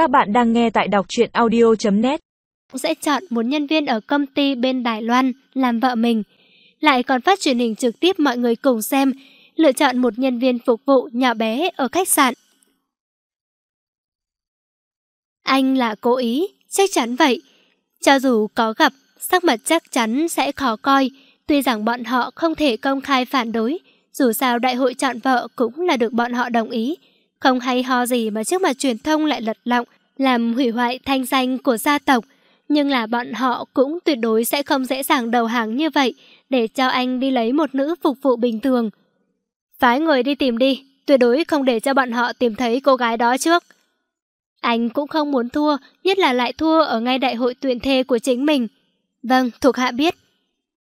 Các bạn đang nghe tại đọc truyện audio.net Sẽ chọn một nhân viên ở công ty bên Đài Loan làm vợ mình. Lại còn phát truyền hình trực tiếp mọi người cùng xem, lựa chọn một nhân viên phục vụ nhỏ bé ở khách sạn. Anh là cố ý, chắc chắn vậy. Cho dù có gặp, sắc mặt chắc chắn sẽ khó coi, tuy rằng bọn họ không thể công khai phản đối, dù sao đại hội chọn vợ cũng là được bọn họ đồng ý. Không hay ho gì mà trước mặt truyền thông lại lật lọng, làm hủy hoại thanh danh của gia tộc. Nhưng là bọn họ cũng tuyệt đối sẽ không dễ dàng đầu hàng như vậy để cho anh đi lấy một nữ phục vụ bình thường. Phái người đi tìm đi, tuyệt đối không để cho bọn họ tìm thấy cô gái đó trước. Anh cũng không muốn thua, nhất là lại thua ở ngay đại hội tuyển thê của chính mình. Vâng, thuộc hạ biết.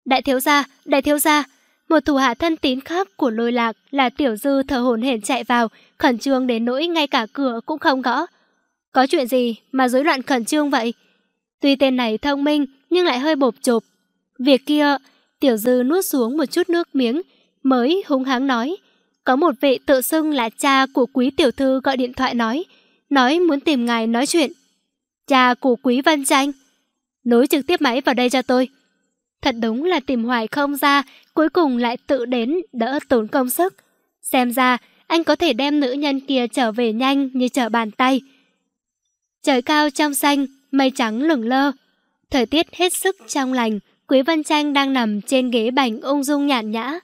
Đại thiếu gia, đại thiếu gia, một thủ hạ thân tín khác của lôi lạc là tiểu dư thở hổn hển chạy vào, khẩn trương đến nỗi ngay cả cửa cũng không gõ. Có chuyện gì mà rối loạn khẩn trương vậy? Tuy tên này thông minh nhưng lại hơi bộp chộp. Việc kia, tiểu dư nuốt xuống một chút nước miếng, mới hung hăng nói. Có một vị tự xưng là cha của quý tiểu thư gọi điện thoại nói, nói muốn tìm ngài nói chuyện. Cha của quý văn Tranh. Nối trực tiếp máy vào đây cho tôi. Thật đúng là tìm hoài không ra, cuối cùng lại tự đến, đỡ tốn công sức. Xem ra, anh có thể đem nữ nhân kia trở về nhanh như trở bàn tay. Trời cao trong xanh, mây trắng lửng lơ. Thời tiết hết sức trong lành, Quý Văn Tranh đang nằm trên ghế bành ung dung nhàn nhã.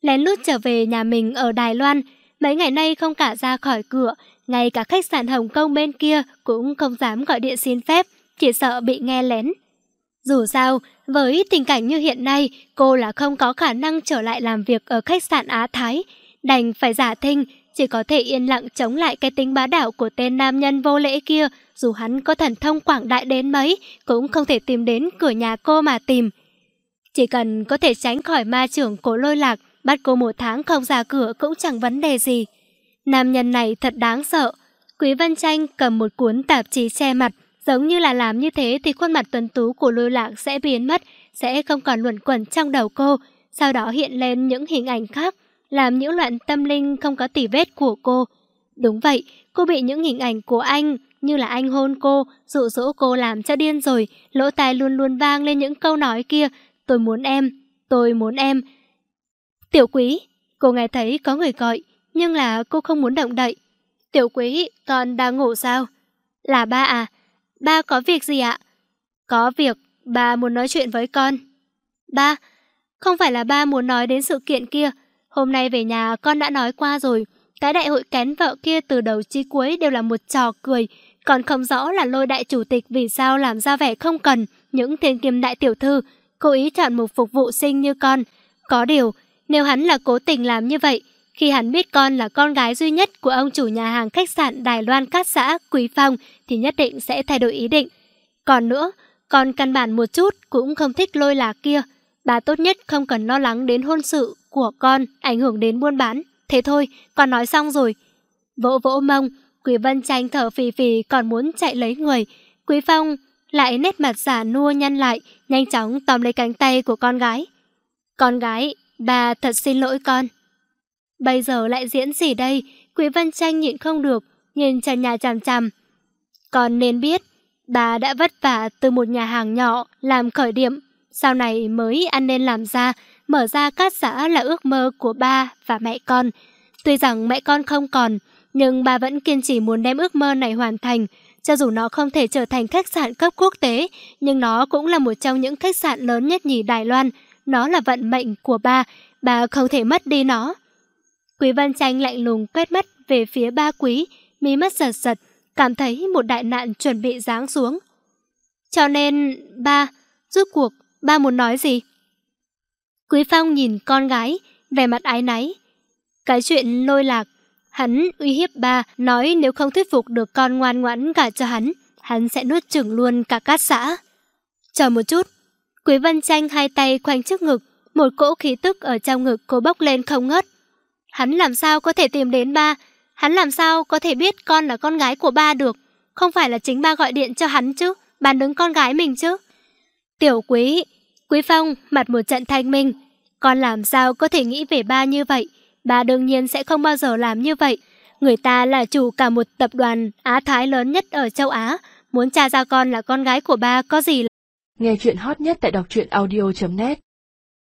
Lén lút trở về nhà mình ở Đài Loan, mấy ngày nay không cả ra khỏi cửa, ngay cả khách sạn Hồng Kông bên kia cũng không dám gọi điện xin phép, chỉ sợ bị nghe lén. Dù sao, với tình cảnh như hiện nay, cô là không có khả năng trở lại làm việc ở khách sạn Á Thái, đành phải giả thinh, chỉ có thể yên lặng chống lại cái tính bá đạo của tên nam nhân vô lễ kia, dù hắn có thần thông quảng đại đến mấy, cũng không thể tìm đến cửa nhà cô mà tìm. Chỉ cần có thể tránh khỏi ma trưởng cổ lôi lạc, bắt cô một tháng không ra cửa cũng chẳng vấn đề gì. Nam nhân này thật đáng sợ. Quý Văn Tranh cầm một cuốn tạp chí che mặt, giống như là làm như thế thì khuôn mặt tuấn tú của lôi lạc sẽ biến mất, sẽ không còn luẩn quẩn trong đầu cô, sau đó hiện lên những hình ảnh khác, làm nhiễu loạn tâm linh không có tỉ vết của cô. Đúng vậy, cô bị những hình ảnh của anh, như là anh hôn cô, dụ dỗ cô làm cho điên rồi, lỗ tai luôn luôn vang lên những câu nói kia, tôi muốn em, tôi muốn em. Tiểu quý, cô nghe thấy có người gọi, nhưng là cô không muốn động đậy. Tiểu quý, con đang ngủ sao? Là ba à? Ba có việc gì ạ? Có việc, ba muốn nói chuyện với con. Ba, không phải là ba muốn nói đến sự kiện kia, Hôm nay về nhà con đã nói qua rồi, cái đại hội kén vợ kia từ đầu chí cuối đều là một trò cười, còn không rõ là lôi đại chủ tịch vì sao làm ra vẻ không cần những thiên kim đại tiểu thư, cố ý chọn một phục vụ sinh như con. Có điều, nếu hắn là cố tình làm như vậy, khi hắn biết con là con gái duy nhất của ông chủ nhà hàng khách sạn Đài Loan Cát Xã Quý Phong thì nhất định sẽ thay đổi ý định. Còn nữa, con căn bản một chút cũng không thích lôi lạc kia. Bà tốt nhất không cần lo lắng đến hôn sự của con ảnh hưởng đến buôn bán. Thế thôi, con nói xong rồi. Vỗ vỗ mông, Quý Vân Tranh thở phì phì còn muốn chạy lấy người. Quý Phong lại nét mặt giả nua nhăn lại, nhanh chóng tóm lấy cánh tay của con gái. Con gái, bà thật xin lỗi con. Bây giờ lại diễn gì đây? Quý Vân Tranh nhịn không được, nhìn trần nhà chằm chằm. còn nên biết, bà đã vất vả từ một nhà hàng nhỏ làm khởi điểm, sau này mới ăn nên làm ra, mở ra cát xã là ước mơ của ba và mẹ con. Tuy rằng mẹ con không còn, nhưng bà vẫn kiên trì muốn đem ước mơ này hoàn thành. Cho dù nó không thể trở thành khách sạn cấp quốc tế, nhưng nó cũng là một trong những khách sạn lớn nhất nhì Đài Loan. Nó là vận mệnh của ba, bà không thể mất đi nó. Quý Văn Tranh lạnh lùng quét mắt về phía ba quý, mí mắt giật giật, cảm thấy một đại nạn chuẩn bị giáng xuống. Cho nên, ba, rút cuộc, ba muốn nói gì? Quý Phong nhìn con gái, vẻ mặt ái náy. Cái chuyện lôi lạc, hắn uy hiếp ba, nói nếu không thuyết phục được con ngoan ngoãn cả cho hắn, hắn sẽ nuốt chửng luôn cả cát xã. Chờ một chút, Quý Văn Tranh hai tay khoanh trước ngực, một cỗ khí tức ở trong ngực cô bốc lên không ngớt. Hắn làm sao có thể tìm đến ba, hắn làm sao có thể biết con là con gái của ba được, không phải là chính ba gọi điện cho hắn chứ, bàn đứng con gái mình chứ. Tiểu Quý, Quý Phong mặt một trận thanh minh. Con làm sao có thể nghĩ về ba như vậy? Ba đương nhiên sẽ không bao giờ làm như vậy. Người ta là chủ cả một tập đoàn Á Thái lớn nhất ở châu Á. Muốn cha ra con là con gái của ba có gì là... Nghe chuyện hot nhất tại đọc truyện audio.net